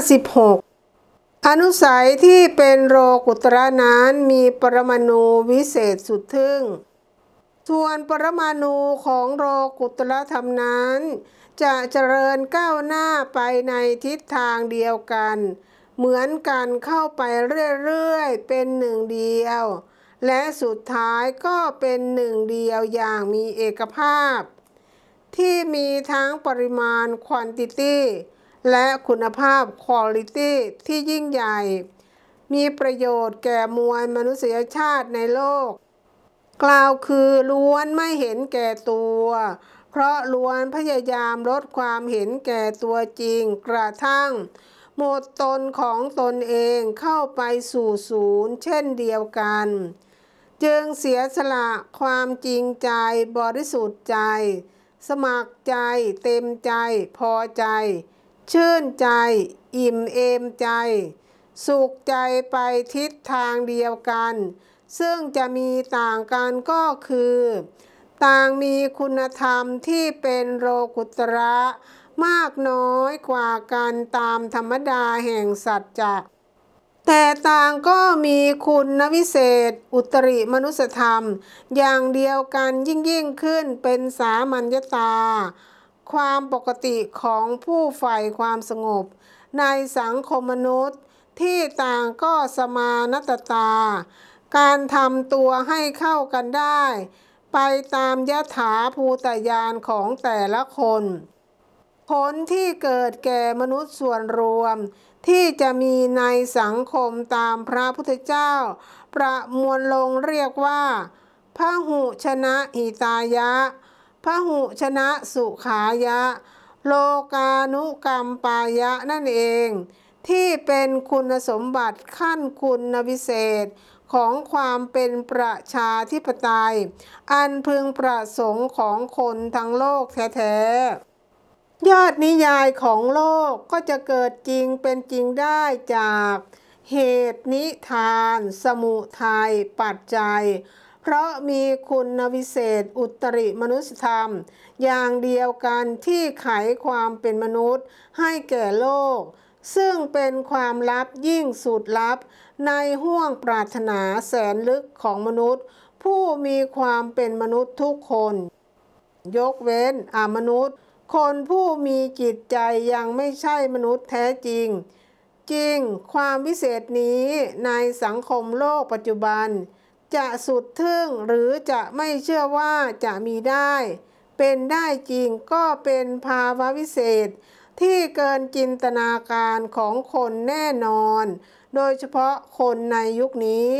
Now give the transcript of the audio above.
56 อนุสัยที่เป็นโรกุตระนั้นมีปรมาณูวิเศษสุดทึ่ง ส่วนปรมาณูของโรกุตระธรรมนั้น จะเจริญก้าวหน้าไปในทิศทางเดียวกัน เหมือนกันเข้าไปเรื่อยๆ เป็นหนึ่งเดียว และสุดท้ายก็เป็นหนึ่งเดียวอย่างมีเอกภาพที่มีทั้งปริมาณ quantity และคุณภาพ quality ที่ยิ่งใหญ่ มีประโยชน์แก่มวลมนุษยชาติในโลก กล่าวคือล้วนไม่เห็นแก่ตัว เพราะล้วนพยายามลดความเห็นแก่ตัวจริงกระทั่ง หมดตนของตนเองเข้าไปสู่ศูนย์เช่นเดียวกัน จึงเสียสละความจริงใจบริสุทธิ์ใจ สมัครใจ เต็มใจ พอใจ ชื่นใจ อิ่มเอมใจ สุขใจไปทิศทางเดียวกัน ซึ่งจะมีต่างกันก็คือ ต่างมีคุณธรรมที่เป็นโลกุตระมากน้อยกว่ากันตามธรรมดาแห่งสัจจะแต่ต่างก็มีคุณวิเศษ อุตริมนุสธรรม อย่างเดียวกันยิ่งยิ่งขึ้นเป็นสามัญญตา ความปกติของผู้ใฝ่ความสงบ ในสังคมมนุษย์ที่ต่างก็สมานตตา การทำตัวให้เข้ากันได้ ไปตามยถาภูตยานของแต่ละคนผลที่เกิดแก่มนุษย์ส่วนรวม ที่จะมีในสังคมตามพระพุทธเจ้า ประมวลลงเรียกว่าพระหุชนะหิตายะ พระหุชนะสุขายะ โลกานุกรรมปายะนั่นเอง ที่เป็นคุณสมบัติขั้นคุณวิเศษของความเป็นประชาธิปไตย อันพึงประสงค์ของคนทั้งโลกแท้ๆ ยอดนิยายของโลกก็จะเกิดจริงเป็นจริงได้จาก เหตุนิทาน สมุทัยปัจจัย ราะมีคุณวิเศษอุตริมนุสธรรม อย่างเดียวกันที่ไขความเป็นมนุษย์ให้แก่โลก ซึ่งเป็นความลับยิ่งสุดลับ ในห้วงปรารถนาแสนลึกของมนุษย์ ผู้มีความเป็นมนุษย์ทุกคน ยกเว้นอามนุษย์ คนผู้มีจิตใจยังไม่ใช่มนุษย์แท้จริง จริง ความวิเศษนี้ในสังคมโลกปัจจุบัน จะสุดทึ่งหรือจะไม่เชื่อว่าจะมีได้ เป็นได้จริงก็เป็นภาวะวิเศษ ที่เกินจินตนาการของคนแน่นอน โดยเฉพาะคนในยุคนี้